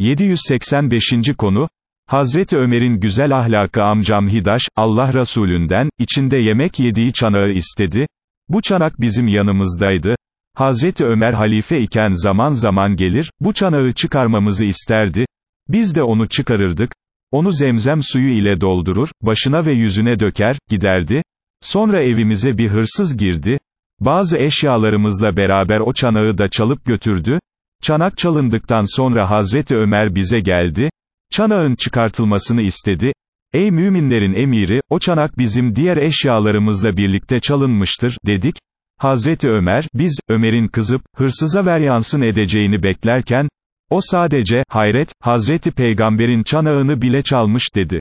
785. konu, Hazreti Ömer'in güzel ahlakı amcam Hidaş, Allah Resulünden, içinde yemek yediği çanağı istedi, bu çanak bizim yanımızdaydı, Hazreti Ömer halife iken zaman zaman gelir, bu çanağı çıkarmamızı isterdi, biz de onu çıkarırdık, onu zemzem suyu ile doldurur, başına ve yüzüne döker, giderdi, sonra evimize bir hırsız girdi, bazı eşyalarımızla beraber o çanağı da çalıp götürdü, çanak çalındıktan sonra Hazreti Ömer bize geldi, çanağın çıkartılmasını istedi, ey müminlerin emiri, o çanak bizim diğer eşyalarımızla birlikte çalınmıştır, dedik, Hazreti Ömer, biz, Ömer'in kızıp, hırsıza veryansın edeceğini beklerken, o sadece, hayret, Hazreti Peygamber'in çanağını bile çalmış dedi.